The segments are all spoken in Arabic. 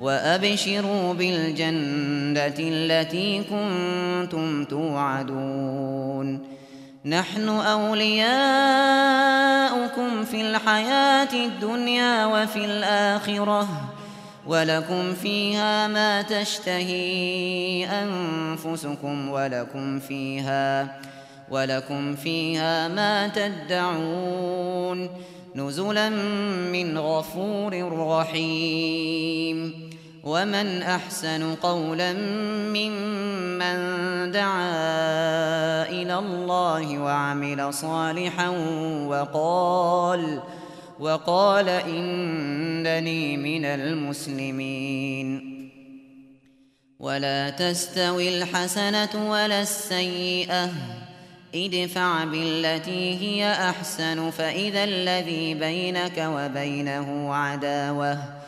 وَأَبْشِرُوا بِالْجَنَّةِ الَّتِي كُنتُمْ تُوعَدُونَ نَحْنُ أَوْلِيَاؤُكُمْ فِي الْحَيَاةِ الدُّنْيَا وَفِي الْآخِرَةِ وَلَكُمْ فِيهَا مَا تَشْتَهِي أَنفُسُكُمْ وَلَكُمْ فِيهَا وَلَكُمْ فِيهَا مَا تَدَّعُونَ نُزُلًا مِنْ غَفُورٍ رَحِيمٍ ومن احسن قولا ممن دعا إلى الله وعمل صالحا وقال وقال انني من المسلمين. ولا تستوي الحسنه ولا السيئه. ادفع بالتي هي احسن فاذا الذي بينك وبينه عداوه.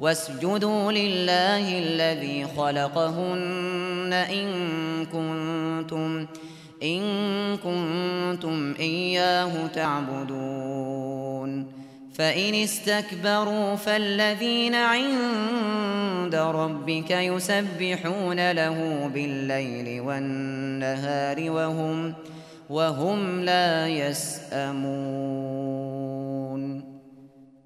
واسجدوا لله الذي خلقهن إن كنتم إن كنتم إياه تعبدون. فإن استكبروا فالذين عند ربك يسبحون له بالليل والنهار وهم وهم لا يسأمون.